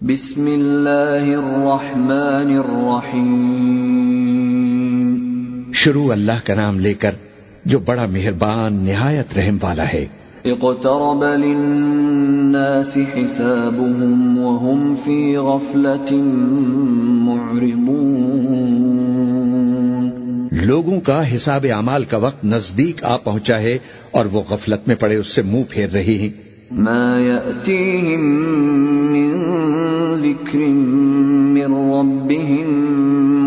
بسم اللہ الرحمن الرحیم۔ شروع اللہ کا نام لے کر جو بڑا مہربان نہایت رحم والا ہے۔ اقترب للناس حسابهم وهم في غفلة معرضون۔ لوگوں کا حساب اعمال کا وقت نزدیک آ پہنچا ہے اور وہ غفلت میں پڑے اس سے منہ پھیر رہی ہیں۔ ما يأتيهم من ذكر من ربهم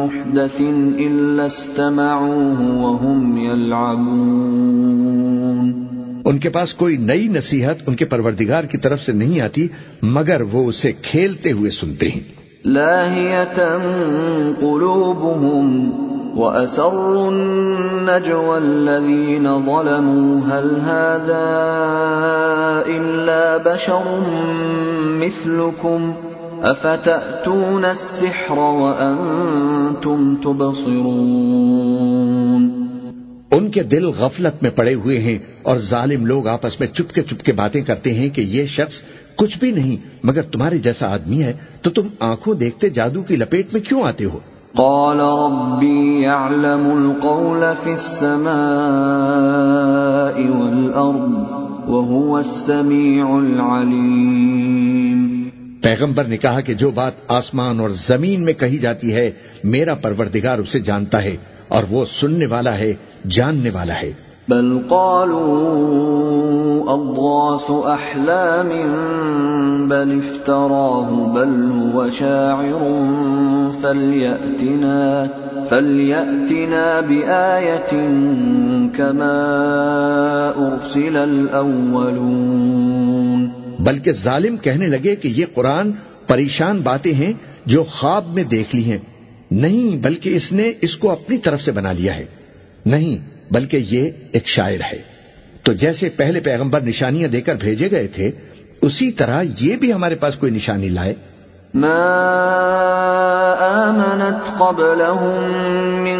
محدث إلا استمعوه وهم يلعبون ان کے پاس کوئی نئی نصیحت ان کے پروردگار کی طرف سے نہیں آتی مگر وہ اسے کھیلتے ہوئے سنتے ہیں۔ لاهية قلوبهم وأسروا النجوى الذين ظلموا هل هذا إلا بشر مثلكم أفتأتون السحر وأنتم تبصرون؟ ان کے دل غفلت میں پڑے ہوئے ہیں اور ظالم لوگ آپس میں چپکے چپکے باتیں کرتے ہیں کہ یہ شخص کچھ بھی نہیں مگر تمہارے جیسا آدمی ہے تو تم آنکھوں دیکھتے جادو کی لپیٹ میں کیوں آتے ہو؟ قال ربي يعلم القول في السماء والأرض وهو السميع العليم پیغمبر نے کہا کہ جو بات آسمان اور زمین میں کہی جاتی ہے میرا پروردگار اسے جانتا ہے اور وہ سننے والا ہے جاننے والا ہے۔ بل قالوا أضغاث أحلام بل افتراه بل هو شاعر فليأتنا, فليأتنا بآية كما أرسل الأولون۔ بلکہ ظالم کہنے لگے کہ یہ قرآن پریشان باتیں ہیں جو خواب میں دیکھ لی ہیں۔ نہیں، بلکہ اس نے اس کو اپنی طرف سے بنا لیا ہے۔ نہیں، بلکہ یہ ایک شاعر ہے۔ تو جیسے پہلے پیغمبر نشانیاں دے کر بھیجے گئے تھے، اسی طرح یہ بھی ہمارے پاس کوئی نشانی لائے۔ ما آمنت قبلهم من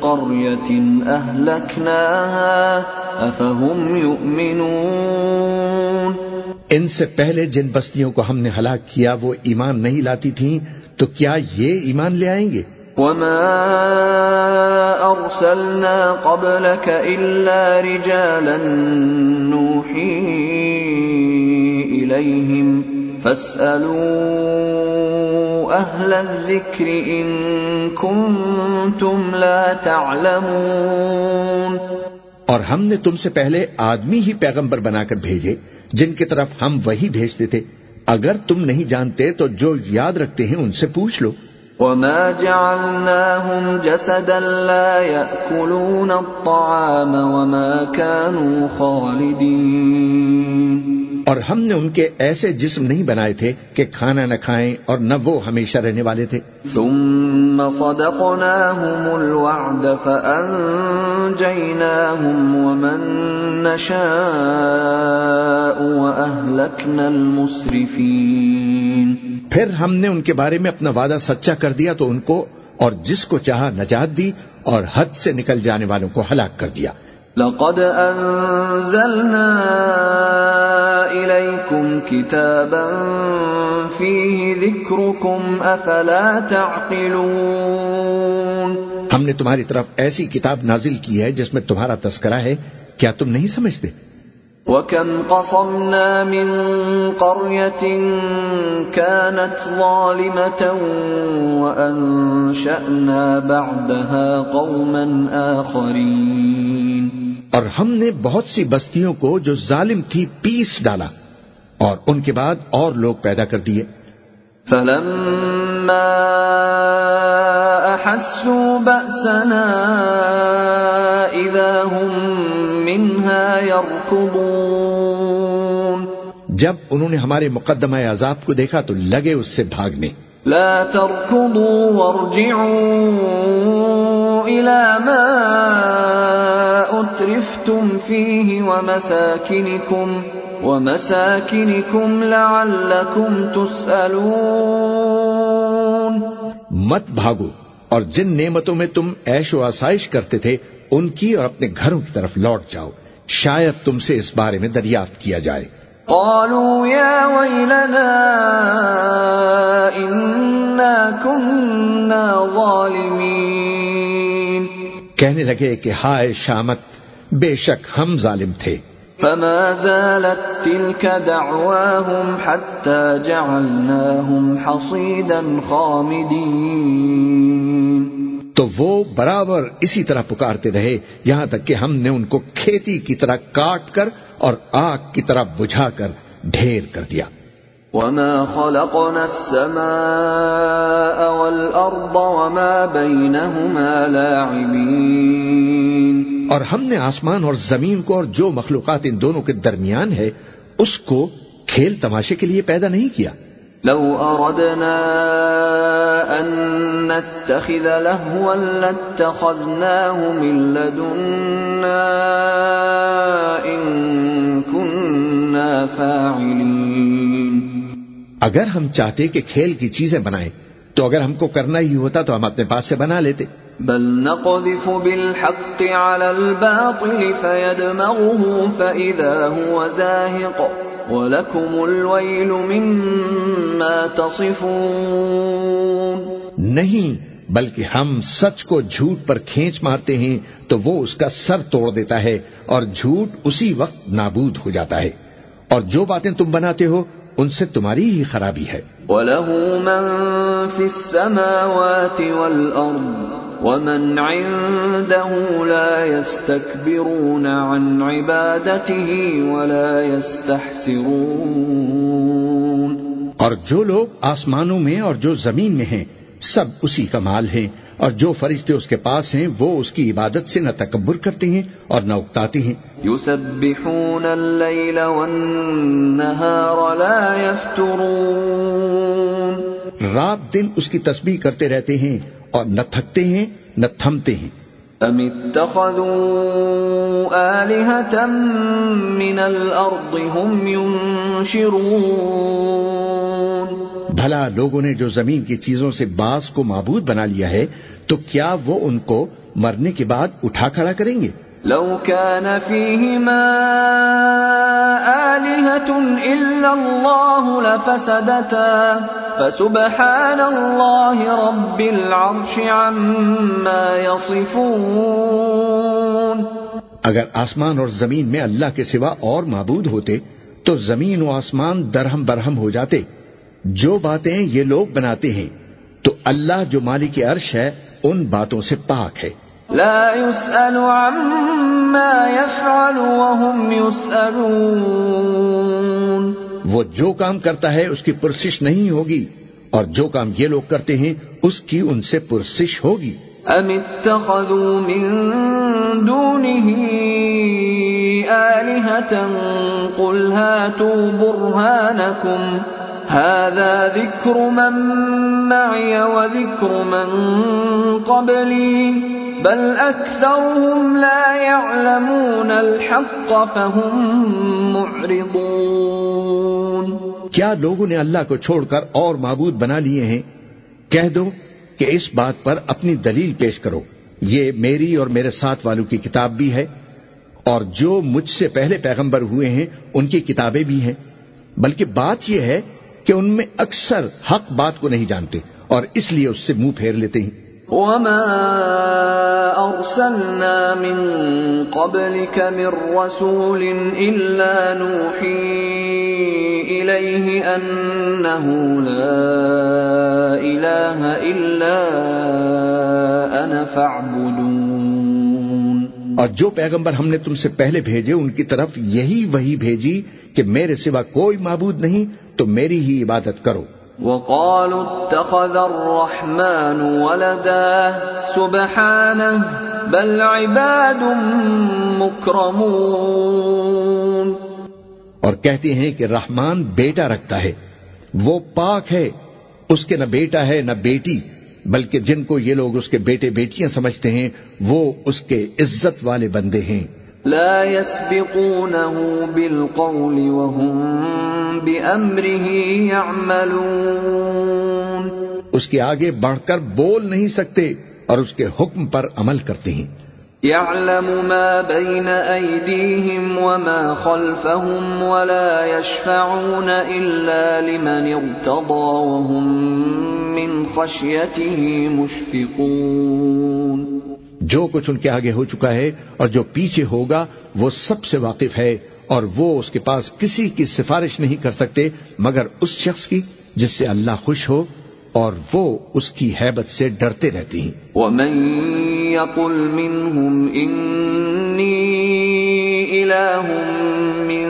قرية أهلكناها أفهم يؤمنون؟ ان سے پہلے جن بستیوں کو ہم نے ہلاک کیا وہ ایمان نہیں لاتی تھیں، تو کیا یہ ایمان لے آئیں گے؟ وما أرسلنا قبلك إلا رجالا نوحي إليهم فاسألوا أهل الذكر إن كنتم لا تعلمون اور ہم نے تم سے پہلے آدمی ہی پیغمبر بنا کر بھیجے، جن کی طرف ہم وہی بھیجتے تھے۔ اگر تم نہیں جانتے تو جو یاد رکھتے ہیں ان سے پوچھ لو۔ وما جعلناهم جسدا لا يأكلون الطعام وما كانوا خالدين اور ہم نے ان کے ایسے جسم نہیں بنائے تھے کہ کھانا نہ کھائیں اور نہ وہ ہمیشہ رہنے والے تھے۔ ثم صدقناهم الوعد فأنجيناهم ومن نشاء وأهلكنا المسرفين۔ پھر ہم نے ان کے بارے میں اپنا وعدہ سچا کر دیا تو ان کو اور جس کو چاہا نجات دی اور حد سے نکل جانے والوں کو ہلاک کر دیا۔ لقد أنزلنا إليكم كتابا فيه ذكركم أفلا تعقلون ہم نے تمہاری طرف ایسی کتاب نازل کی ہے جس میں تمہارا تذکرہ ہے کیا تم نہیں سمجھتے؟ وكم قصمنا من قرية كانت ظالمة وأنشأنا بعدها قوما آخرين اور ہم نے بہت سی بستیوں کو جو ظالم تھی پیس ڈالا اور ان کے بعد اور لوگ پیدا کر دیے۔ فلما بأسنا هم منها يركضون جب انہوں نے ہمارے مقدمہ عذاب کو دیکھا تو لگے اس سے بھاگنے۔ لا تركضوا وارجعوا إلى ما أترفتم فيه ومساكنكم ومساكنكم لعلكم تسألون۔ مت بھاگو اور جن نعمتوں میں تم عیش و آسائش کرتے تھے ان کی اور اپنے گھروں کی طرف لوٹ جاؤ۔ شاید تم سے اس بارے میں دریافت کیا جائے۔ قالوا يا ويلنا كنا ظالمين. کہنے لگے کہ ہائے شامت بے شک ہم ظالم تھے۔ فما زالت تلك دعواهم حتى جعلناهم حصيدا خامدين. تو وہ برابر اسی طرح پکارتے رہے یہاں تک کہ ہم نے ان کو کھیتی کی طرح کاٹ کر اور آگ کی طرح بجھا کر ڈھیر کر دیا۔ وما خلقنا السماء والأرض وما بينهما لاعبين۔ اور ہم نے آسمان اور زمین کو اور جو مخلوقات ان دونوں کے درمیان ہے اس کو کھیل تماشے کے لیے پیدا نہیں کیا۔ لو أردنا أن نتخذ لهوا لاتخذناه من لدنا إن كنا فاعلين. اگر ہم چاہتے کہ کھیل کی چیزیں بنائیں تو اگر ہم کو کرنا ہی ہوتا تو ہم اپنے پاس سے بنا لیتے۔ بل نقذف بالحق على الباطل فيدمغه فإذا هو زاهق. ولكم الويل مما تصفون نہیں بلکہ ہم سچ کو جھوٹ پر کھینچ مارتے ہیں تو وہ اس کا سر توڑ دیتا ہے اور جھوٹ اسی وقت نابود ہو جاتا ہے۔ اور جو باتیں تم بناتے ہو ان سے تمہاری ہی خرابی ہے۔ وله من في السماوات والأرض ومن عنده لا يستكبرون عن عبادته ولا يستحسرون۔ اور جو لوگ آسمانوں میں اور جو زمین میں ہیں سب اسی کا مال ہیں۔ اور جو فرشتے اس کے پاس ہیں وہ اس کی عبادت سے نہ تکبر کرتے ہیں اور نہ اکتاتے ہیں۔ يسبحون الليل والنهار لا يفترون۔ رات دن اس کی تسبیح کرتے رہتے ہیں اور نہ تھکتے ہیں نہ تھمتے ہیں۔ أم اتخذوا آلهة من الأرض هم ينشرون۔ بھلا لوگوں نے جو زمین کی چیزوں سے باس کو معبود بنا لیا ہے تو کیا وہ ان کو مرنے کے بعد اٹھا کھڑا کریں گے؟ لو كان فيهما آلهة إلا الله لفسدتا. فسبحان الله رب العرش عما يصفون. اگر آسمان اور زمین میں اللہ کے سوا اور معبود ہوتے، تو زمین و آسمان درہم برہم ہو جاتے۔ جو باتیں یہ لوگ بناتے ہیں، تو اللہ جو مالک عرش ہے، ان باتوں سے پاک ہے۔ لا يسأل عما يفعل وهم يسألون وہ جو کام کرتا ہے اس کی پرسش نہیں ہوگی اور جو کام یہ لوگ کرتے ہیں اس کی ان سے پرسش ہوگی۔ أم اتخذوا من دونه آلهة قل هاتوا برهانكم هذا ذكر من معي وذكر من قبلي بل أكثرهم لا يعلمون الحق فهم معرضون کیا لوگوں نے اللہ کو چھوڑ کر اور معبود بنا لیے ہیں؟ کہہ دو کہ اس بات پر اپنی دلیل پیش کرو۔ یہ میری اور میرے ساتھ والوں کی کتاب بھی ہے اور جو مجھ سے پہلے پیغمبر ہوئے ہیں، ان کی کتابیں بھی ہیں۔ بلکہ بات یہ ہے کہ ان میں اکثر حق بات کو نہیں جانتے اور اس لیے اس سے منہ پھیر لیتے ہیں۔ وما أرسلنا من قبلك من رسول إلا نوحي إليه أنه لا إله إلا أنا فاعبدون اور جو پیغمبر ہم نے تم سے پہلے بھیجے، ان کی طرف یہی وہی بھیجی کہ میرے سوا کوئی معبود نہیں، تو میری ہی عبادت کرو۔ وقالوا اتخذ الرحمن ولدا سبحانه بل عباد مكرمون۔ اور کہتے ہیں کہ رحمان بیٹا رکھتا ہے۔ وہ پاک ہے۔ اس کے نہ بیٹا ہے نہ بیٹی بلکہ جن کو یہ لوگ اس کے بیٹے بیٹیاں سمجھتے ہیں وہ اس کے عزت والے بندے ہیں۔ لا يسبقونه بالقول وهم بأمره يعملون۔ اس کے آگے بڑھ کر بول نہیں سکتے اور اس کے حکم پر عمل کرتے ہیں۔ يعلم ما بين أيديهم وما خلفهم ولا يشفعون إلا لمن ارتضى وهم من خشيته مشفقون۔ جو کچھ ان کے آگے ہو چکا ہے اور جو پیچھے ہوگا وہ سب سے واقف ہے۔ اور وہ اس کے پاس کسی کی سفارش نہیں کر سکتے مگر اس شخص کی جس سے اللہ خوش ہو اور وہ اس کی حیبت سے ڈرتے رہتی ہیں۔ ومن يقل منهم إني إله من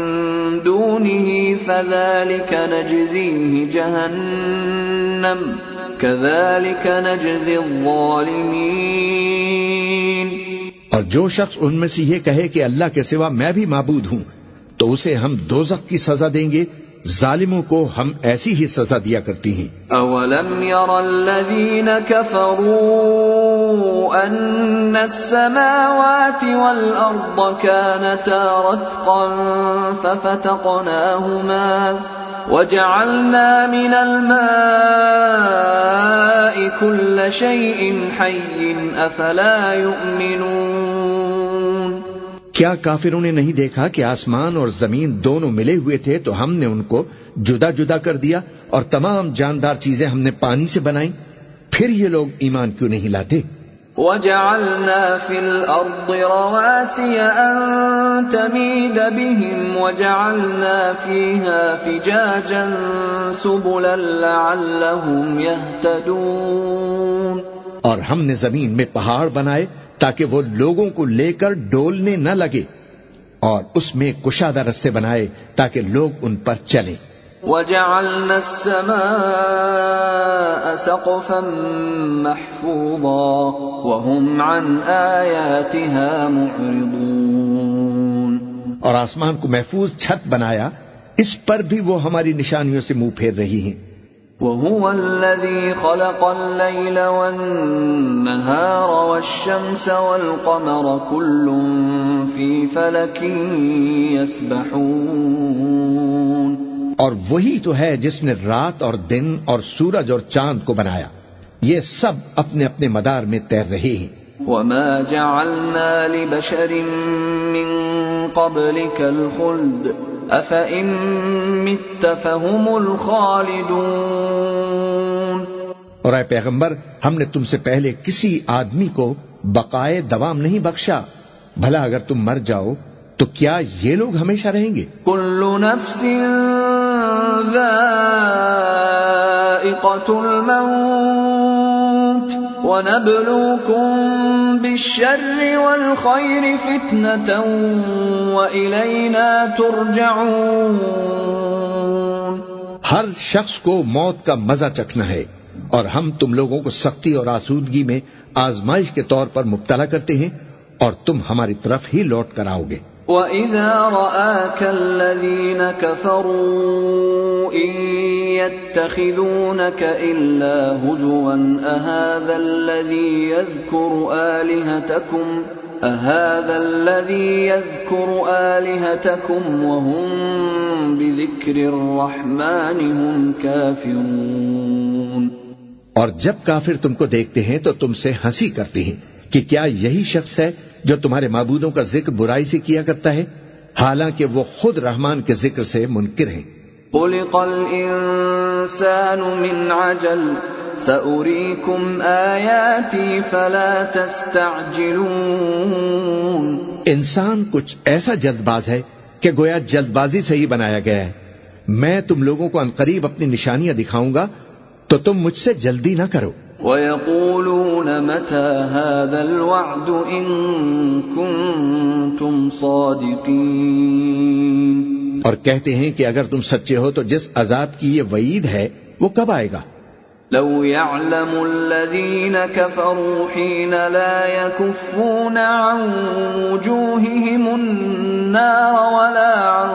دونه فذلك نجزيه جهنم كذلك نجزي الظالمين۔ اور جو شخص ان میں سے یہ کہے کہ اللہ کے سوا میں بھی معبود ہوں تو اسے ہم دوزخ کی سزا دیں گے، ظالموں کو ہم ایسی ہی سزا دیا کرتی ہیں۔ اولم ير الذين كفروا ان السماوات والارض كانتا رتقا ففتقناهما وجعلنا من الماء كل شيء حي افلا يؤمنون۔ کیا کافروں نے نہیں دیکھا کہ آسمان اور زمین دونوں ملے ہوئے تھے تو ہم نے ان کو جدا جدا کر دیا اور تمام جاندار چیزیں ہم نے پانی سے بنائی پھر یہ لوگ ایمان کیوں نہیں لاتے؟ وجعلنا في الأرض رواسي أن تميد بهم وجعلنا فيها فجاجا سبلا لعلهم يهتدون اور ہم نے زمین میں پہاڑ بنائے تاکہ وہ لوگوں کو لے کر ڈولنے نہ لگے اور اس میں کشادہ رستے بنائے تاکہ لوگ ان پر چلیں۔ وجعلنا السماء سقفا محفوظا وهم عن آياتها معرضون۔ اور آسمان کو محفوظ چھت بنایا اس پر بھی وہ ہماری نشانیوں سے منہ پھیر رہی ہیں۔ وهو الذي خلق الليل والنهار والشمس والقمر كل في فلك يسبحون. اور وہی تو ہے جس نے رات اور دن اور سورج اور چاند کو بنایا۔ یہ سب اپنے اپنے مدار میں تیر رہے ہیں۔ وما جعلنا لبشر من قبلك الخلد افئن مت فهم الخالدون اور اے پیغمبر ہم نے تم سے پہلے کسی آدمی کو بقائے دوام نہیں بخشا۔ بھلا اگر تم مر جاؤ تو کیا یہ لوگ ہمیشہ رہیں گے؟ كل نفس ذائقة الموت ونبلوكم بالشر والخير فتنة وإلينا ترجعون. ہر شخص کو موت کا مزہ چکھنا ہے اور ہم تم لوگوں کو سختی اور آسودگی میں آزمائش کے طور پر مبتلا کرتے ہیں اور تم ہماری طرف ہی لوٹ کر آؤ گے۔ وَإِذَا رَآكَ الَّذِينَ كَفَرُوا إِن يَتَّخِذُونَكَ إِلَّا هُزُوًا أَهَذَا الَّذِي يَذْكُرُ آلِهَتَكُمْ أَهَذَا الَّذِي يَذْكُرُ آلِهَتَكُمْ وَهُمْ بِذِكْرِ الرَّحْمَنِ هُمْ كَافِرُونَ اور جب کافر تم کو دیکھتے ہیں تو تم سے ہنسی کرتے ہیں کہ کیا یہی شخص ہے جو تمہارے معبودوں کا ذکر برائی سے کیا کرتا ہے حالانکہ وہ خود رحمان کے ذکر سے منکر ہیں۔ خلق الإنسان من عجل فلا تستعجلون۔ انسان کچھ ایسا جلد باز ہے کہ گویا جلد بازی سے ہی بنایا گیا ہے۔ میں تم لوگوں کو انقریب اپنی نشانیاں دکھاؤں گا تو تم مجھ سے جلدی نہ کرو۔ ويقولون متى هذا الوعد إن كنتم صادقين اور کہتے ہیں کہ اگر تم سچے ہو تو جس عذاب کی یہ وعید ہے وہ کب آئے گا؟ لو يعلم الذين كفروا حين لا يكفون عن وجوههم النار ولا عن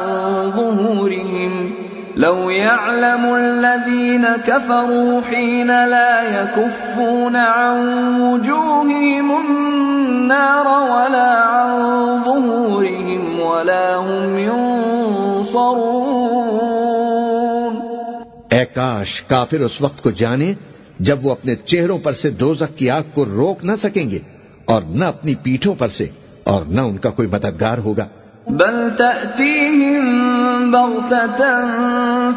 ظهورهم لو يعلم الذين كفروا حين لا يكفون عن وجوههم النار ولا عن ظهورهم ولا هم ينصرون۔ اے کاش کافر اس وقت کو جانے جب وہ اپنے چہروں پر سے دوزخ کی آگ کو روک نہ سکیں گے اور نہ اپنی پیٹھوں پر سے اور نہ ان کا کوئی مددگار ہوگا۔ بل تأتيهم بغتة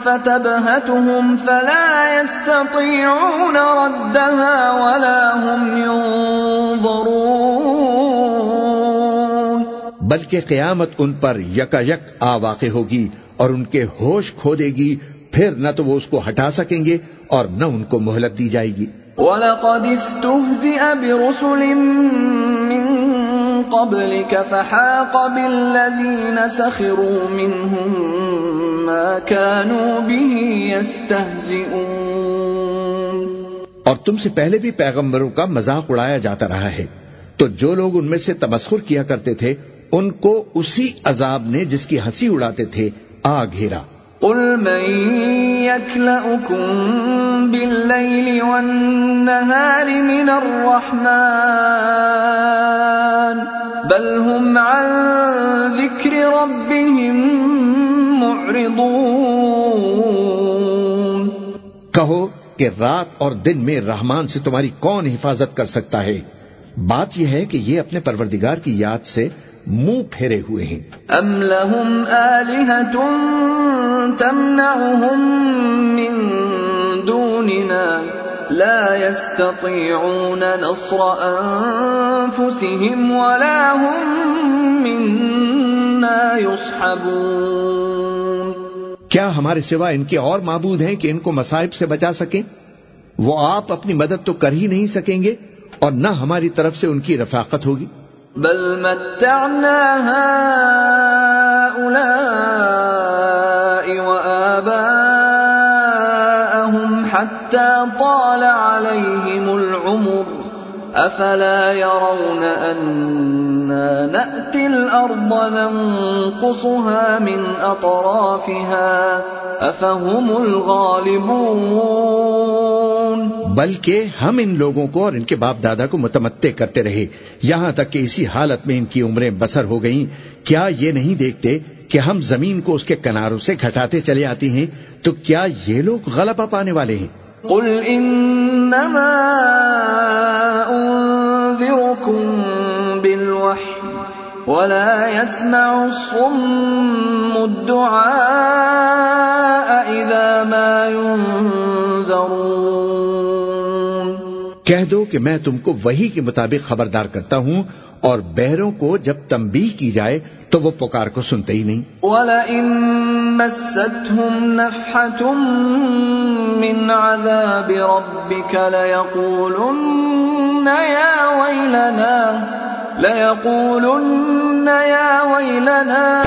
فتبهتهم فلا يستطيعون ردها ولا هم ينظرون. بلکہ قیامت ان پر یکا یک آ واقع ہوگی اور ان کے ہوش کھو دے گی پھر نہ تو وہ اس کو ہٹا سکیں گے اور نہ ان کو مہلت دی جائے گی۔ وَلَقَدِ اسْتُهْزِئَ بِرُسُلٍ مِّن قَبْلِكَ فَحَاقَ بِالَّذِينَ سَخِرُوا مِنْهُمْ مَا كَانُوا بِهِ يَسْتَهْزِئُونَ. اور تم سے پہلے بھی پیغمبروں کا مذاق اڑایا جاتا رہا ہے۔ تو جو لوگ ان میں سے تمسخر کیا کرتے تھے ان کو اسی عذاب نے جس کی ہنسی اڑاتے تھے آ گھیرا۔ قل من يكلأكم بالليل والنهار من الرحمن بل هم عن ذكر ربهم معرضون۔ کہو کہ رات اور دن میں رحمان سے تمہاری کون حفاظت کر سکتا ہے؟ بات یہ ہے کہ یہ اپنے پروردگار کی یاد سے منہ پھیرے ہوئے ہیں۔ ام لهم آلهة تمنعهم من دوننا۔ لا يستطيعون نصر أنفسهم ولا هم منا يصحبون کیا ہمارے سوا ان کے اور معبود ہیں کہ ان کو مصائب سے بچا سکیں؟ وہ آپ اپنی مدد تو کر ہی نہیں سکیں گے اور نہ ہماری طرف سے ان کی رفاقت ہوگی۔ بل متعنا هؤلاء حتى طال عليهم العمر، أفلا يرون أنا نأتي الأرض ننقصها من أطرافها، أفهم الغالبون. بلکہ ہم ان لوگوں کو اور ان کے باپ دادا کو متمتع کرتے رہے، یہاں تک کہ اسی حالت میں ان کی عمریں بسر ہو گئیں۔ کیا یہ نہیں دیکھتے کہ ہم زمین کو اس کے کناروں سے گھٹاتے چلے آتی ہیں، تو کیا یہ لوگ غلبہ پانے والے ہیں؟ قل انما انذركم بالوحي ولا يسمع الصم الدعاء اذا ما ينذرون. کہہ دو کہ میں تم کو وہی کے مطابق خبردار کرتا ہوں اور بہروں کو جب تنبیہ کی جائے تو وہ پکار کو سنتے ہی نہیں۔ وَلَئِن مَسَّتْهُمْ نَفْحَةٌ مِّنْ عَذَابِ رَبِّكَ لَيَقُولُنَّ يَا وَيْلَنَا لَيَقُولُنَّ يَا وَيْلَنَا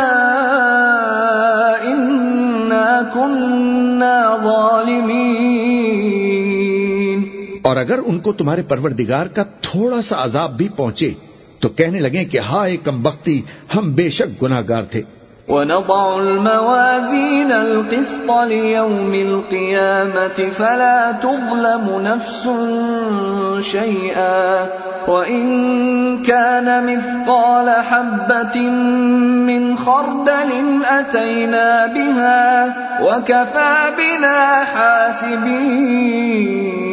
إِنَّا كُنَّا ظَالِمِينَ۔ اور اگر ان کو تمہارے پروردگار کا تھوڑا سا عذاب بھی پہنچے تو کہنے لگیں کہ ہائے کم بختی، ہم بے شک گناہ گار تھے۔ ونضع الموازين القسط ليوم القيامة فلا تظلم نفس شيئا وإن كان مثقال حبة من خردل أتينا بها وكفى بنا حاسبين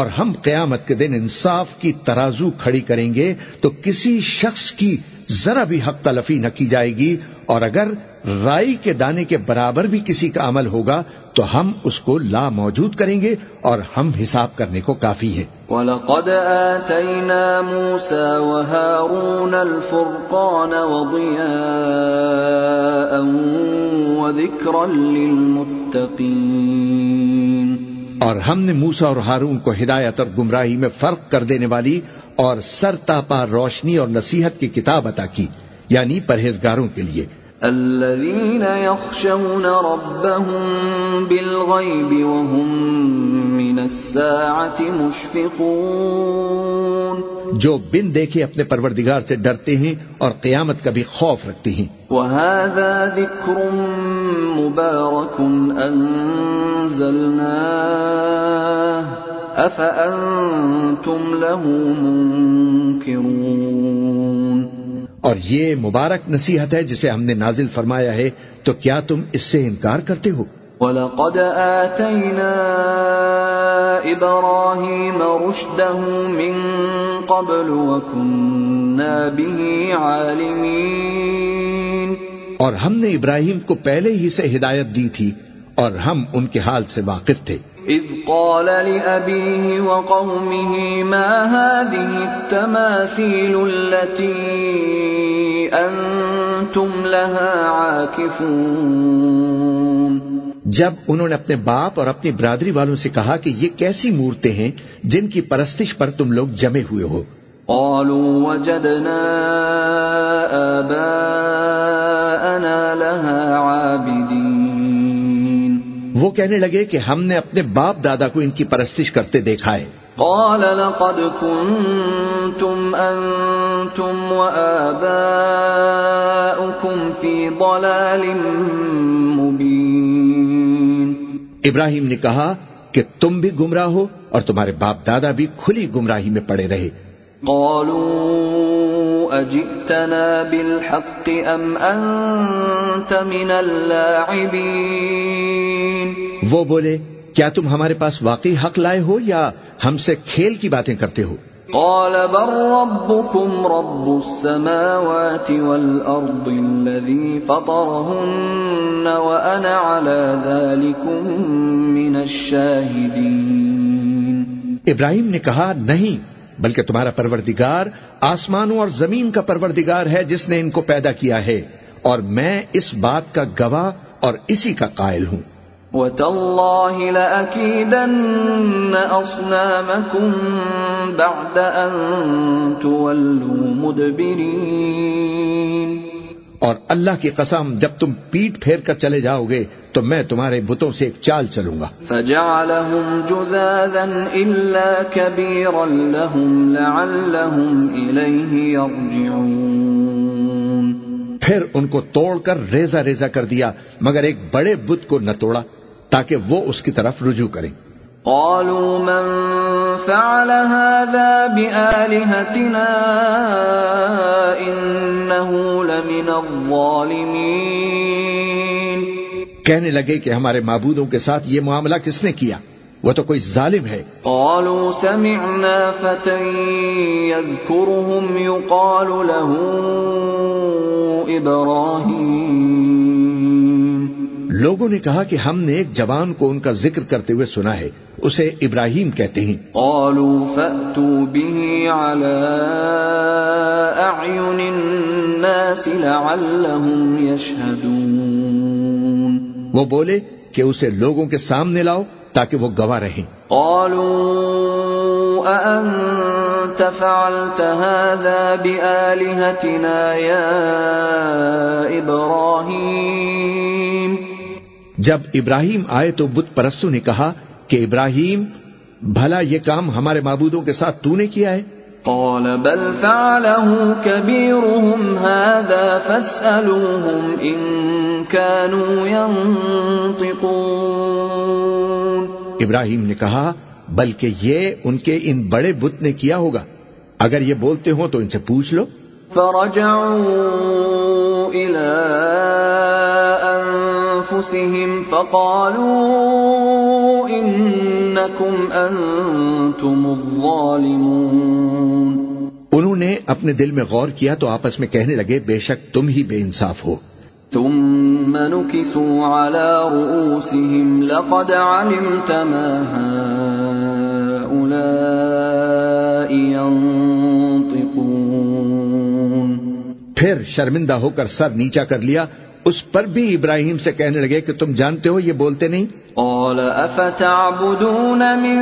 اور ہم قیامت کے دن انصاف کی ترازو کھڑی کریں گے تو کسی شخص کی ذرا بھی حق تلفی نہ کی جائے گی اور اگر رائی کے دانے کے برابر بھی کسی کا عمل ہوگا تو ہم اس کو لا موجود کریں گے اور ہم حساب کرنے کو کافی ہے وَلَقَدْ آتَيْنَا مُوسَى وَهَارُونَ الْفُرْقَانَ وَضِيَاءً وَذِكْرًا لِلْمُتَّقِينَ اور ہم نے موسا اور ہارون کو ہدایت اور گمراہی میں فرق کر دینے والی اور سر تاپا روشنی اور نصیحت کی کتاب عطا کی یعنی پرہیزگاروں کے لیے۔ الذين يخشون ربهم بالغيب وهم من الساعة مشفقون جو بن دیکھے اپنے پروردگار سے ڈرتے ہیں اور قیامت کا بھی خوف رکھتے ہیں۔ وهذا ذكر مبارك أنزلناه أفأنتم له منكرون اور یہ مبارک نصیحت ہے جسے ہم نے نازل فرمایا ہے تو کیا تم اس سے انکار کرتے ہو؟ وَلَقَدْ آتَيْنَا إِبْرَاهِيمَ رُشْدَهُ مِن قَبْلُ وَكُنَّا بِهِ عَالِمِينَ. اور ہم نے ابراہیم کو پہلے ہی سے ہدایت دی تھی اور ہم ان کے حال سے واقف تھے۔ إذ قال لأبيه وقومه ما هذه التماثيل التي أنتم لها عاكفون؟ جب انہوں نے اپنے باپ اور اپنی برادری والوں سے کہا کہ یہ کیسی مورتیں ہیں جن کی پرستش پر تم لوگ جمے ہوئے ہو۔ قالوا وجدنا آباءنا لها عابدين۔ وہ کہنے لگے کہ ہم نے اپنے باپ دادا کو ان کی پرستش کرتے دیکھا ہے۔ قال لقد كنتم أنتم وآباؤكم في ضلال ابراہیم نے کہا کہ تم بھی گمراہ ہو اور تمہارے باپ دادا بھی کھلی گمراہی میں پڑے رہے۔ قالوا أجئتنا بالحق أم أنت من اللاعبين وہ بولے کیا تم ہمارے پاس واقعی حق لائے ہو یا ہم سے کھیل کی باتیں کرتے ہو؟ قال بل ربكم رب السماوات والأرض الذي فطرهن وأنا على ذلكم من الشاهدين. ابراہیم نے کہا، نہیں، بلکہ تمہارا پروردگار آسمانوں اور زمین کا پروردگار ہے جس نے ان کو پیدا کیا ہے، اور میں اس بات کا گواہ اور اسی کا قائل ہوں۔ وتالله لأكيدن أصنامكم بعد أن تولوا مدبرين اور اللہ کی قسم جب تم پیٹ پھیر کر چلے جاؤ گے تو میں تمہارے بتوں سے ایک چال چلوں گا۔ فجعلهم جذاذا إلا كبيرا لهم لعلهم إليه يرجعون پھر ان کو توڑ کر ریزہ ریزہ کر دیا مگر ایک بڑے بت کو نہ توڑا۔ تاکہ وہ اس کی طرف رجوع کریں۔ قالوا من فعل هذا بآلهتنا إنه لمن الظالمين۔ کہنے لگے کہ ہمارے معبودوں کے ساتھ یہ معاملہ کس نے کیا؟ وہ تو کوئی ظالم ہے۔ قالوا سمعنا فتى يذكرهم يقال له إبراهيم۔ لوگوں نے کہا کہ ہم نے ایک جوان کو ان کا ذکر کرتے ہوئے سنا ہے اسے ابراہیم کہتے ہیں۔ قالوا فأتوا به على أعين الناس لعلهم يشهدون۔ وہ بولے کہ اسے لوگوں کے سامنے لاؤ تاکہ وہ گواہ رہیں۔ قالوا أأنت فعلت هذا بآلهتنا يا إبراهيم؟ جب ابراہیم آئے تو بت پرستوں نے کہا کہ ابراہیم بھلا یہ کام ہمارے معبودوں کے ساتھ تو نے کیا ہے؟ قال بل فعله كبيرهم هذا فاسألوهم إن كانوا ينطقون. ابراہیم نے کہا بلکہ یہ ان کے ان بڑے بت نے کیا ہوگا؟ اگر یہ بولتے ہوں تو ان سے پوچھ لو۔ فرجعوا إلى أنفسهم فقالوا إنكم أنتم الظالمون انہوں نے اپنے دل میں غور کیا تو آپس میں کہنے لگے بے شک تم ہی بے انصاف ہو۔ ثم نكسوا على رؤوسهم لقد علمت ما هؤلاء ينطقون۔ پھر شرمندہ ہو کر سر نیچا کر لیا اس پر بھی ابراہیم سے کہنے لگے کہ تم جانتے ہو یہ بولتے نہیں۔ قال افتعبدون من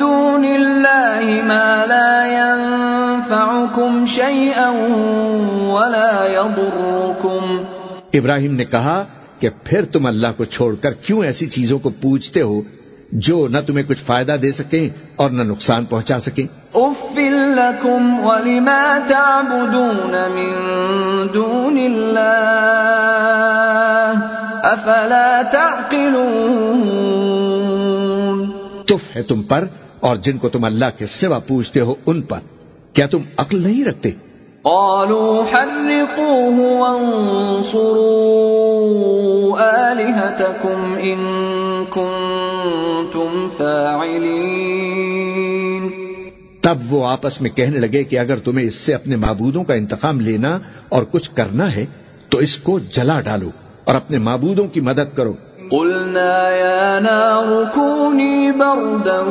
دون الله ما لا ينفعكم شيئا ولا يضركم ابراہیم نے کہا کہ پھر تم اللہ کو چھوڑ کر کیوں ایسی چیزوں کو پوچھتے ہو؟ جو نہ تمہیں کچھ فائدہ دے سکیں اور نہ نقصان پہنچا سکیں۔ اف لكم ولما تعبدون من دون الله افلا تعقلون۔ تف ہے تم پر اور جن کو تم اللہ کے سوا پوچھتے ہو ان پر۔ کیا تم عقل نہیں رکھتے؟ قالوا حرقوه وانصروا آلهتكم إن كنتم فاعلين۔ تب وہ آپس میں کہنے لگے کہ اگر تمہیں اس سے اپنے معبودوں کا انتقام لینا اور کچھ کرنا ہے تو اس کو جلا ڈالو اور اپنے معبودوں کی مدد کرو۔ قلنا يا نار كوني بردا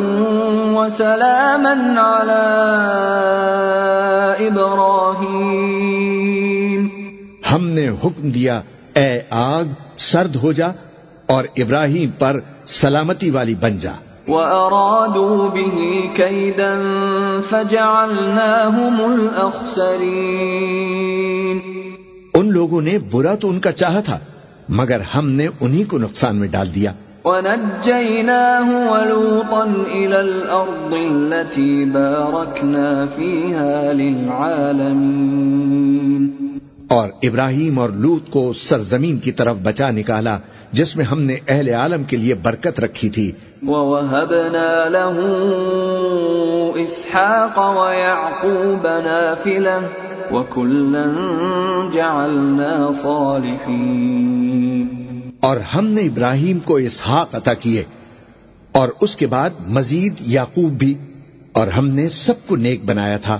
وسلاما على إبراهيم۔ ہم نے حکم دیا اے آگ سرد ہو جا اور ابراہیم پر سلامتی والی بن جا۔ وَأَرَادُوا بِهِ كَيْدًا فَجَعَلْنَاهُمُ الْأَخْسَرِينَ۔ ان لوگوں نے برا تو ان کا چاہا تھا مگر ہم نے انہی کو نقصان میں ڈال دیا۔ وَنَجَّيْنَاهُ وَلُوطًا إِلَى الْأَرْضِ الَّتِي بَارَكْنَا فِيهَا لِلْعَالَمِينَ۔ اور ابراہیم اور لوت کو سرزمین کی طرف بچا نکالا جس میں ہم نے اہل عالم کے لیے برکت رکھی تھی۔ وَوَهَبْنَا لَهُ إِسْحَاقَ وَيَعْقُوبَ نَافِلَةً وَكُلًّا جَعَلْنَا صَالِحِينَ۔ اور ہم نے ابراہیم کو اسحاق عطا کیے اور اس کے بعد مزید یعقوب بھی اور ہم نے سب کو نیک بنایا تھا۔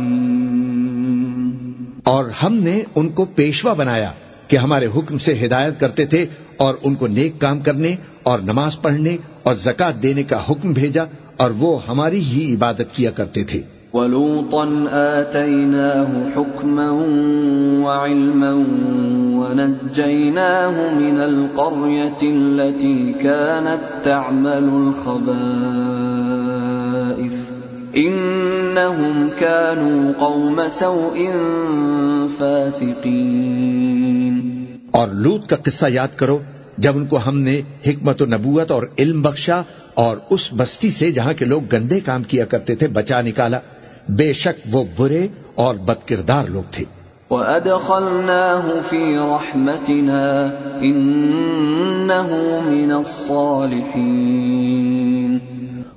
اور ہم نے ان کو پیشوا بنایا کہ ہمارے حکم سے ہدایت کرتے تھے اور ان کو نیک کام کرنے اور نماز پڑھنے اور زکات دینے کا حکم بھیجا اور وہ ہماری ہی عبادت کیا کرتے تھے۔ وَلُوطًا آتَيْنَاهُ حُكْمًا وَعِلْمًا وَنَجَّيْنَاهُ مِنَ الْقَرْيَةِ الَّتِي كَانَتْ تَعْمَلُ الْخَبَائِثَ۔ إِنَّهُمْ كَانُوا قَوْمَ سَوْءٍ فَاسِقِينَ اور لوت کا قصہ یاد کرو جب ان کو ہم نے حکمت و نبوت اور علم بخشا اور اس بستی سے جہاں کے لوگ گندے کام کیا کرتے تھے بچا نکالا۔ بے شک وہ برے اور بد کردار لوگ تھے۔ وَأَدْخَلْنَاهُ فِي رَحْمَتِنَا إِنَّهُ مِنَ الصَّالِحِينَ۔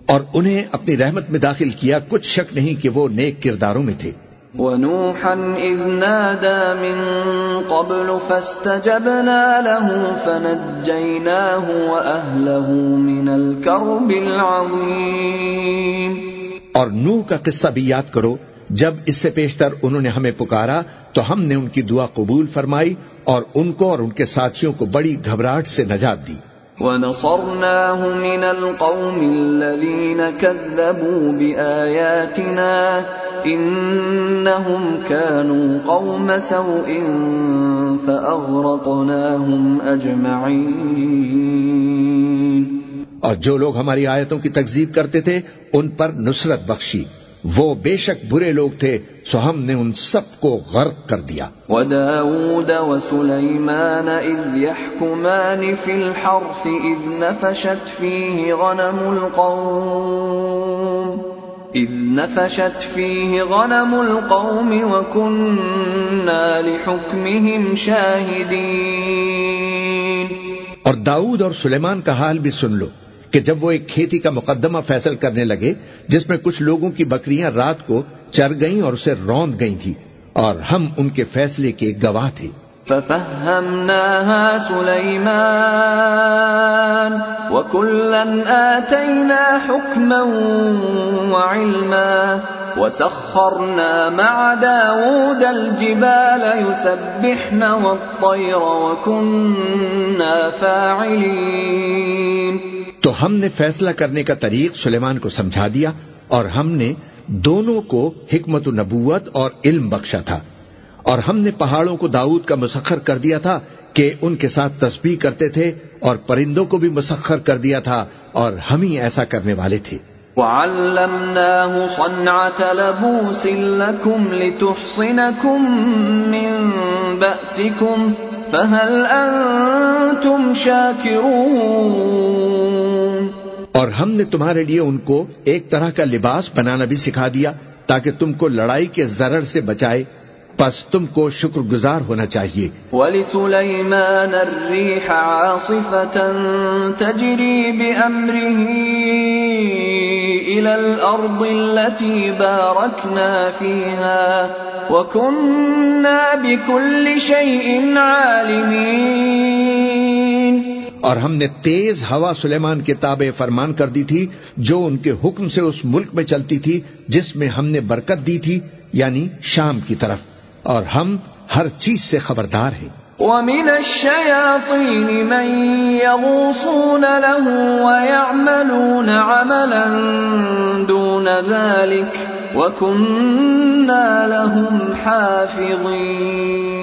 اور انہیں اپنی رحمت میں داخل کیا کچھ شک نہیں کہ وہ نیک کرداروں میں تھے۔ وَنُوحًا إِذْ نَادَى مِن قَبْلُ فَاسْتَجَبْنَا لَهُ فَنَجَّيْنَاهُ وَأَهْلَهُ مِنَ الْكَرْبِ الْعَظِيمِ۔ اور نوح کا قصہ بھی یاد کرو جب اس سے پیشتر انہوں نے ہمیں پکارا تو ہم نے ان کی دعا قبول فرمائی اور ان کو اور ان کے ساتھیوں کو بڑی گھبراہٹ سے نجات دی۔ وَنَصَرْنَاهُ مِنَ الْقَوْمِ الَّذِينَ كَذَّبُوا بِآيَاتِنَا إِنَّهُمْ كَانُوا قَوْمَ سَوْءٍ فَأَغْرَقْنَاهُمْ أَجْمَعِينَ. اور جو لوگ ہماری آیتوں کی تکذیب کرتے تھے، ان پر نصرت بخشی۔ وہ بے شک برے لوگ تھے سو ہم نے ان سب کو غرق کر دیا۔ وداود وسليمان إذ يحكمان في الحرث إذ نفشت فيه غنم القوم۔ إذ نفشت فيه غنم القوم وكنا لحكمهم شاهدين اور داؤد اور سلیمان کا حال بھی سن لو۔ کہ جب وہ ایک کھیتی کا مقدمہ فیصل کرنے لگے، جس میں کچھ لوگوں کی بکریاں رات کو چر گئیں اور اسے روند گئی تھی اور ہم ان کے فیصلے کے گواہ تھے۔ ففهمناها سليمان وكلا آتينا حكما وعلما وسخرنا مع داود الجبال يسبحن والطير وكنا فاعلين تو ہم نے فیصلہ کرنے کا طریق سلیمان کو سمجھا دیا اور ہم نے دونوں کو حکمت و نبوت اور علم بخشا تھا اور ہم نے پہاڑوں کو داؤد کا مسخر کر دیا تھا کہ ان کے ساتھ تسبیح کرتے تھے اور پرندوں کو بھی مسخر کر دیا تھا اور ہم ہی ایسا کرنے والے تھے۔ وعلمناه صنعة لبوس لكم لتحصنكم من بأسكم فهل أنتم شاكرون اور ہم نے تمہارے لیے ان کو ایک طرح کا لباس بنانا بھی سکھا دیا تاکہ تم کو لڑائی کے ضرر سے بچائے۔ پس تم کو شکر گزار ہونا چاہیے۔ وَلِسُلَيْمَانَ الرِّيحَ عَاصِفَةً تَجْرِي بِأَمْرِهِ إِلَى الْأَرْضِ الَّتِي بَارَكْنَا فِيهَا وَكُنَّا بِكُلِّ شَيْءٍ عَالِمِينَ اور ہم نے تیز ہوا سلیمان کے تابع فرمان کر دی تھی، جو ان کے حکم سے اس ملک میں چلتی تھی، جس میں ہم نے برکت دی تھی یعنی شام کی طرف۔ اور ہم ہر چیز سے خبردار ہیں۔ وَمِنَ الشَّيَاطِينِ مَن يَغُوصُونَ لَهُ وَيَعْمَلُونَ عَمَلًا دُونَ ذَلِكَ وَكُنَّا لَهُمْ حَافِظِينَ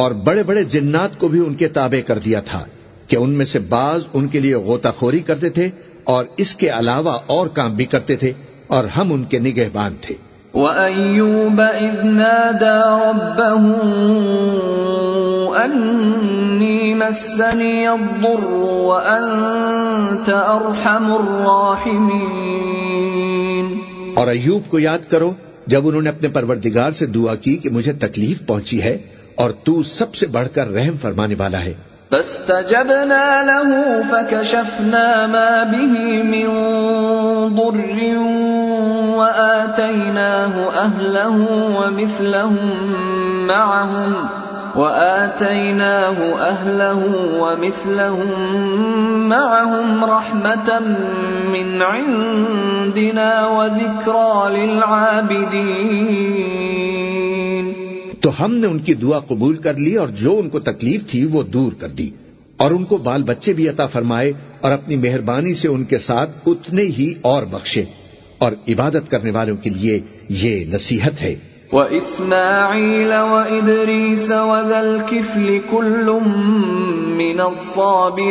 اور بڑے بڑے جنات کو بھی ان کے تابع کر دیا تھا کہ ان میں سے بعض ان کے لیے غوطہ خوری کرتے تھے اور اس کے علاوہ اور کام بھی کرتے تھے اور ہم ان کے نگہبان تھے۔ وَأَيُّوبَ إِذْ نَادَى رَبَّهُ أَنِّي مَسَّنِيَ الضُّرُّ وَأَنْتَ أَرْحَمُ الرَّاحِمِينَ۔ اور ایوب کو یاد کرو جب انہوں نے اپنے پروردگار سے دعا کی کہ مجھے تکلیف پہنچی ہے اور تو سب سے بڑھ کر رحم فرمانے والا ہے۔ فاستجبنا له فكشفنا ما به من ضر وآتيناه أهله ومثلهم معهم وآتيناه أهله ومثلهم معهم رحمة من عندنا وذكرى للعابدين تو ہم نے ان کی دعا قبول کر لی اور جو ان کو تکلیف تھی وہ دور کر دی۔ اور ان کو بال بچے بھی عطا فرمائے اور اپنی مہربانی سے ان کے ساتھ اتنے ہی اور بخشے۔ اور عبادت کرنے والوں کے لیے یہ نصیحت ہے۔ وَإِسْمَاعِيلَ وَإِدْرِيسَ وَذَا الْكِفْلِ كُلٌّ مِّنَ الصَّابِرِينَ۔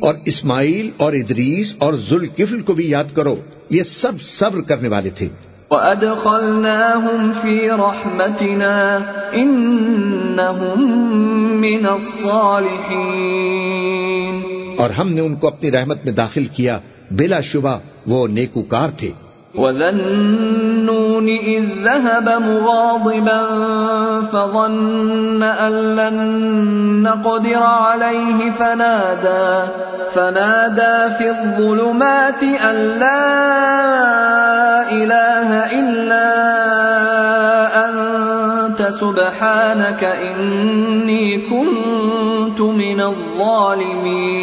اور اسماعیل اور ادریس اور ذوالکفل کو بھی یاد کرو یہ سب صبر کرنے والے تھے۔ وَأَدْخَلْنَاهُمْ فِي رَحْمَتِنَا إِنَّهُمْ مِنَ الصَّالِحِينَ اور ہم نے ان کو اپنی رحمت میں داخل کیا، بلا شبہ وہ نیکوکار تھے۔ وَذَنُّونِ إِذْ ذَهَبَ مُغَاضِبًا فَظَنَّ أَن لَّن نَّقْدِرَ عَلَيْهِ فَنَادَى فَنَادَى فِي الظُّلُمَاتِ أَن لَّا إِلَٰهَ إِلَّا أَنتَ، سُبْحَانَكَ إِنِّي كُنتُ مِنَ الظَّالِمِينَ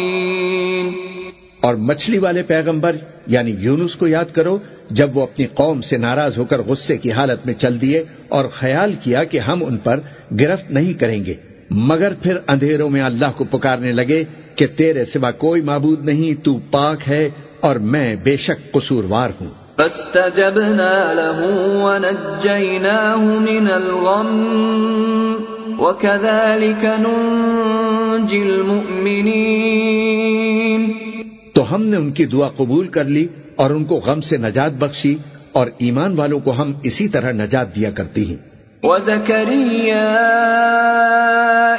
اور مچھلی والے پیغمبر یعنی یونس کو یاد کرو، جب وہ اپنی قوم سے ناراض ہو کر غصے کی حالت میں چل دیے اور خیال کیا کہ ہم ان پر گرفت نہیں کریں گے۔ مگر پھر اندھیروں میں اللہ کو پکارنے لگے کہ تیرے سوا کوئی معبود نہیں، تو پاک ہے اور میں بے شک قصوروار ہوں۔ فاستجبنا له ونجيناه من الغم وكذلك ننجي المؤمنين تو ہم نے ان کی دعا قبول کر لی اور ان کو غم سے نجات بخشی اور ایمان والوں کو ہم اسی طرح نجات دیا کرتی ہیں۔ وزكريا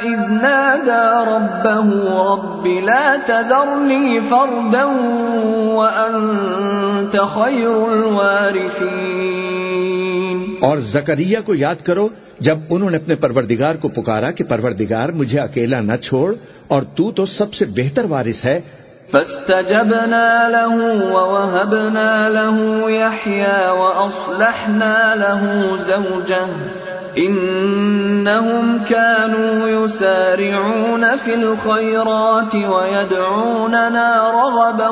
إذ نادى ربه رب لا تذرني فردا وأنت خير الوارثين۔ اور زکریہ کو یاد کرو جب انہوں نے اپنے پروردگار کو پکارا کہ پروردگار مجھے اکیلا نہ چھوڑ اور تو تو سب سے بہتر وارث ہے فاستجبنا له ووهبنا له يحيى وأصلحنا له زوجه. إنهم كانوا يسارعون في الخيرات ويدعوننا رغبا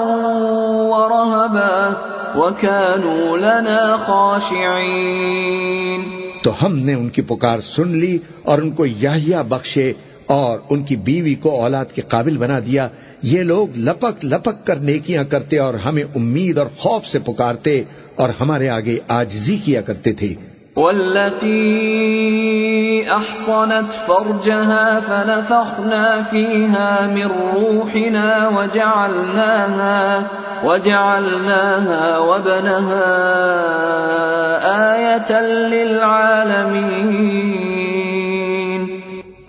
ورهبا وكانوا لنا خاشعين. تو ہم نے ان کی پکار سن لی اور ان کو یحییٰ بخشے اور ان کی بیوی کو اولاد کے قابل بنا دیا۔ یہ لوگ لپک لپک کر نیکیاں کرتے اور ہمیں امید اور خوف سے پکارتے اور ہمارے آگے آجزی کیا کرتے تھے۔ والتي أحصنت فرجها فنفخنا فيها من روحنا وجعلناها وجعلناها وابنها آية للعالمين۔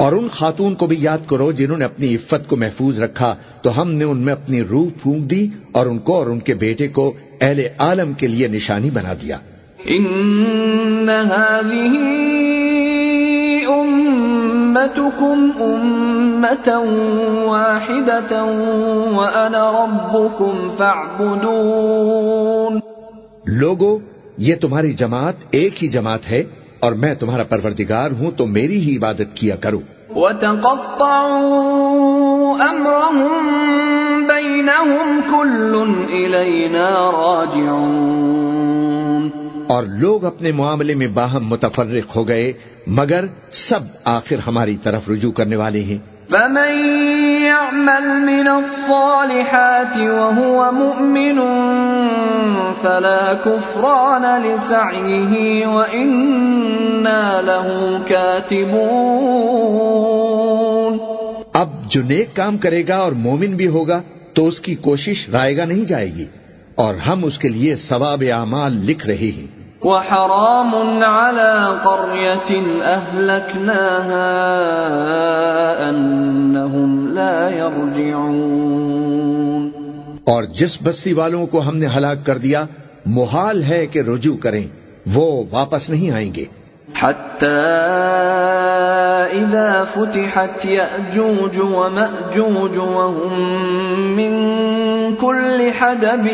اور ان خاتون کو بھی یاد کرو جنہوں نے اپنی عفت کو محفوظ رکھا۔ تو ہم نے ان میں اپنی روح پھونک دی اور ان کو اور ان کے بیٹے کو اہل عالم کے لیے نشانی بنا دیا۔ أمة واحدة وأنا ربكم فاعبدون۔ لوگو یہ تمہاری جماعت ایک ہی جماعت ہے اور میں تمہارا پروردگار ہوں تو میری ہی عبادت کیا کرو۔ وتقطعوا أمرهم بينهم كل إلينا راجعون اور لوگ اپنے معاملے میں باہم متفرق ہو گئے، مگر سب آخر ہماری طرف رجوع کرنے والے ہیں۔ فمن يعمل من الصالحات وهو مؤمن فلا كفران لسعيه وإنا له كاتبون اب جو نیک کام کرے گا اور مومن بھی ہوگا تو اس کی کوشش رائے گا نہیں جائے گی اور ہم اس کے لیے ثواب اعمال لکھ رہے ہیں۔ وحرام على قرية أهلكناها أنهم لا يرجعون. اور جس بستی والوں کو ہم نے ہلاک کر دیا، محال ہے کہ رجوع کریں، وہ واپس نہیں آئیں گے۔ حتى إذا فتحت يأجوج ومأجوج وهم من كل حدب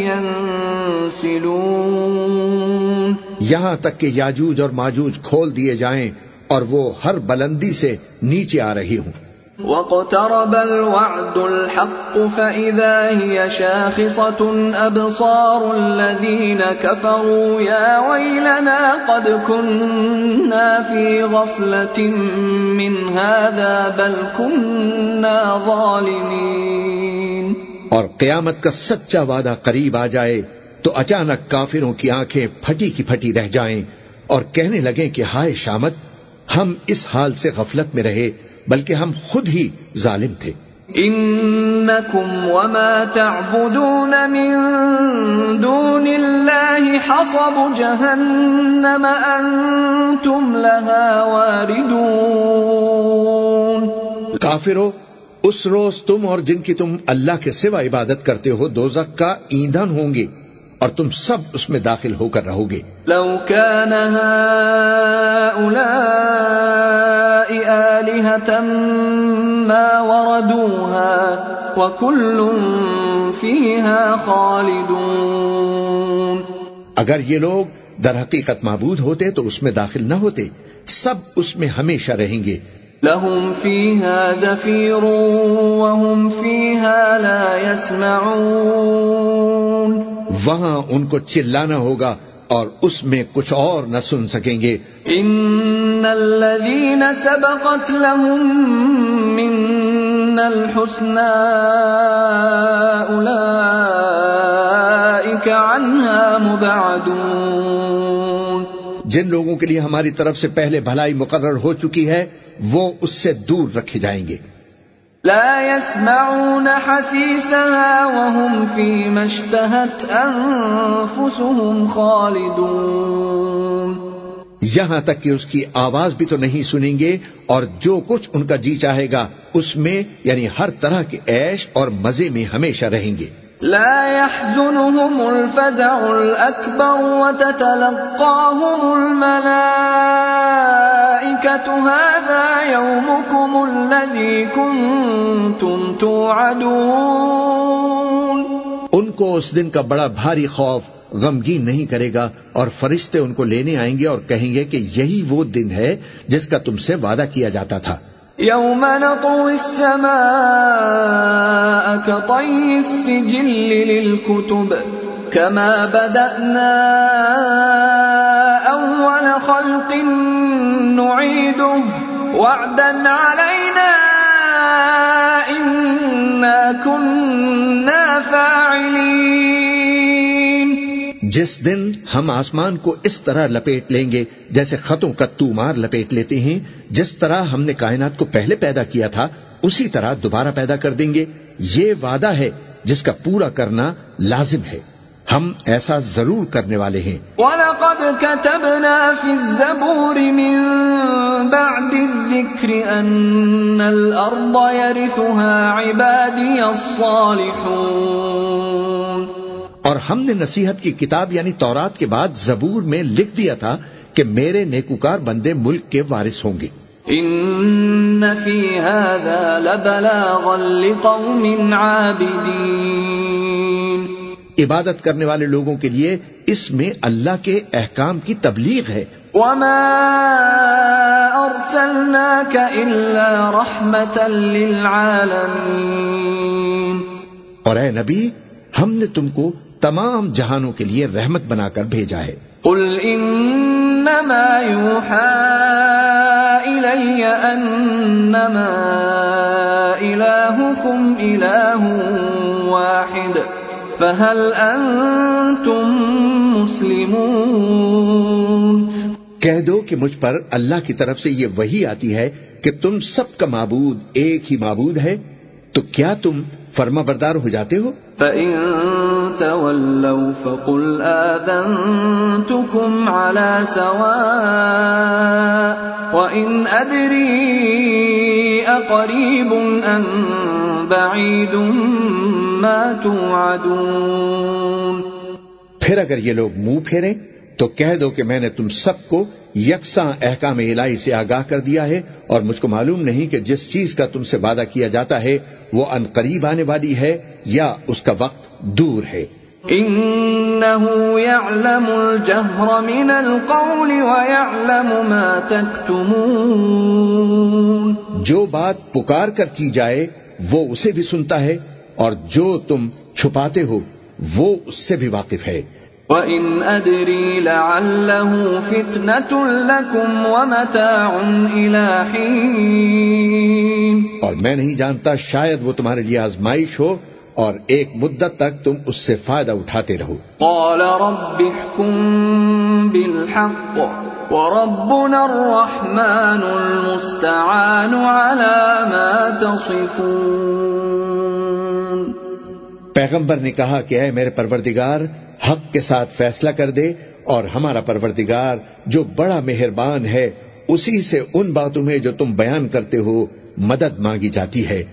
ينسلون. یہاں تک کہ یاجوج اور ماجوج کھول دیے جائیں اور وہ ہر بلندی سے نیچے آ رہی ہوں۔ واقترب الوعد الحق فإذا هي شاخصة أبصار الذين كفروا يا ويلنا قد كنا في غفلة من هذا بل كنا ظالمين اور قیامت کا سچا وعدہ قریب آ جائے تو اچانک کافروں کی آنکھیں پھٹی کی پھٹی رہ جائیں اور کہنے لگیں کہ ہائے شامت، ہم اس حال سے غفلت میں رہے بلکہ ہم خود ہی ظالم تھے۔ انکم وما تعبدون من دون اللہ حصب جہنم انتم لها واردون۔ کافرو اس روز تم اور جن کی تم اللہ کے سوا عبادت کرتے ہو دوزک کا ایندھن ہوں گے اور تم سب اس میں داخل ہو کر رہو گے۔ لو كان هؤلاء آلهة ما وردوها وكل فيها خالدون۔ اگر یہ لوگ در حقیقت معبود ہوتے تو اس میں داخل نہ ہوتے سب اس میں ہمیشہ رہیں گے۔ لهم فيها زفير وهم فيها لا يسمعون۔ وہاں ان کو چلانا ہوگا اور اس میں کچھ اور نہ سن سکیں گے۔ ان الذين سبقت لهم من الحسنى اولئك عنها مبعدون۔ جن لوگوں کے لیے ہماری طرف سے پہلے بھلائی مقرر ہو چکی ہے وہ اس سے دور رکھے جائیں گے۔ لا يسمعون حسيسها وهم فيما اشتهت أنفسهم خالدون. یہاں تک کہ اس کی آواز بھی تو نہیں سنیں گے اور جو کچھ ان کا جی چاہے گا اس میں یعنی ہر طرح کے عیش اور مزے میں ہمیشہ رہیں گے۔ لا يحزنهم الفزع الأكبر وتتلقاهم الملائكة. هذا يومكم الذي كنتم توعدون ان کو اس دن کا بڑا بھاری خوف غمگین نہیں کرے گا اور فرشتے ان کو لینے آئیں گے اور کہیں گے کہ یہی وہ دن ہے جس کا تم سے وعدہ کیا جاتا تھا۔ يوم نطوي السماء كطي السجل للكتب كما بدأنا أول خلق نعيده وعدا علينا إنا كنا فاعلين. جس دن ہم آسمان کو اس طرح لپیٹ لیں گے جیسے خطوں کا تو مار لپیٹ لیتے ہیں، جس طرح ہم نے کائنات کو پہلے پیدا کیا تھا، اسی طرح دوبارہ پیدا کر دیں گے۔ یہ وعدہ ہے جس کا پورا کرنا لازم ہے۔ ہم ایسا ضرور کرنے والے ہیں۔ وَلَقَدْ كَتَبْنَا فِي الزَّبُورِ مِن بَعْدِ الذِّكْرِ أَنَّ الْأَرْضَ يَرِثُهَا عِبَادِيَ الصَّالِحُونَ۔ اور ہم نے نصیحت کی کتاب یعنی تورات کے بعد زبور میں لکھ دیا تھا کہ میرے نیکوکار بندے ملک کے وارث ہوں گے۔ ان فی هذا لبلاغا لقوم عابدین عبادت کرنے والے لوگوں کے لیے اس میں اللہ کے احکام کی تبلیغ ہے۔ وما ارسلناك الا رحمتا للعالمین اور اے نبی ہم نے تم کو تمام جہانوں کے لیے رحمت بنا کر بھیجا ہے۔ قل انما يوحى الي انما الهكم اله واحد۔ فهل انتم مسلمون؟ کہہ دو کہ مجھ پر اللہ کی طرف سے یہ وہی آتی ہے کہ تم سب کا معبود ایک ہی معبود ہے تو کیا تم فرما بردار ہو جاتے ہو؟ فَإِن تَوَلَّوْا فَقُلْ آذَنْتُكُمْ عَلَى سَوَاءٍ وَإِنْ أَدْرِي أَقَرِيبٌ أَمْ بَعِيدٌ مَا تُوعَدُونَ پھر اگر یہ لوگ منہ پھیریں، تو کہہ دو کہ میں نے تم سب کو یکساں احکام الہی سے آگاہ کر دیا ہے، اور مجھ کو معلوم نہیں کہ جس چیز کا تم سے وعدہ کیا جاتا ہے، وہ ان قریب آنے والی ہے یا اس کا وقت دور ہے۔ انه يعلم الجهر من القول ويعلم ما تكتمون. جو بات پکار کر کی جائے وہ اسے بھی سنتا ہے اور جو تم چھپاتے ہو وہ اس سے بھی واقف ہے۔ وَإِنْ أَدْرِي لَعَلَّهُ فِتْنَةٌ لَكُمْ وَمَتَاعٌ إِلَى حِينٍ۔ اور میں نہیں جانتا شاید وہ تمہارے لیے آزمائش ہو اور ایک مدت تک تم اس سے فائدہ اٹھاتے رہو۔ قال رب احكم بالحق وربنا الرحمن المستعان على ما تصفون۔ پیغمبر نے کہا کہ اے میرے پروردگار حق کے ساتھ فیصلہ کر دے اور ہمارا پروردگار جو بڑا مہربان ہے اسی سے ان باتوں میں جو تم بیان کرتے ہو مدد مانگی جاتی ہے۔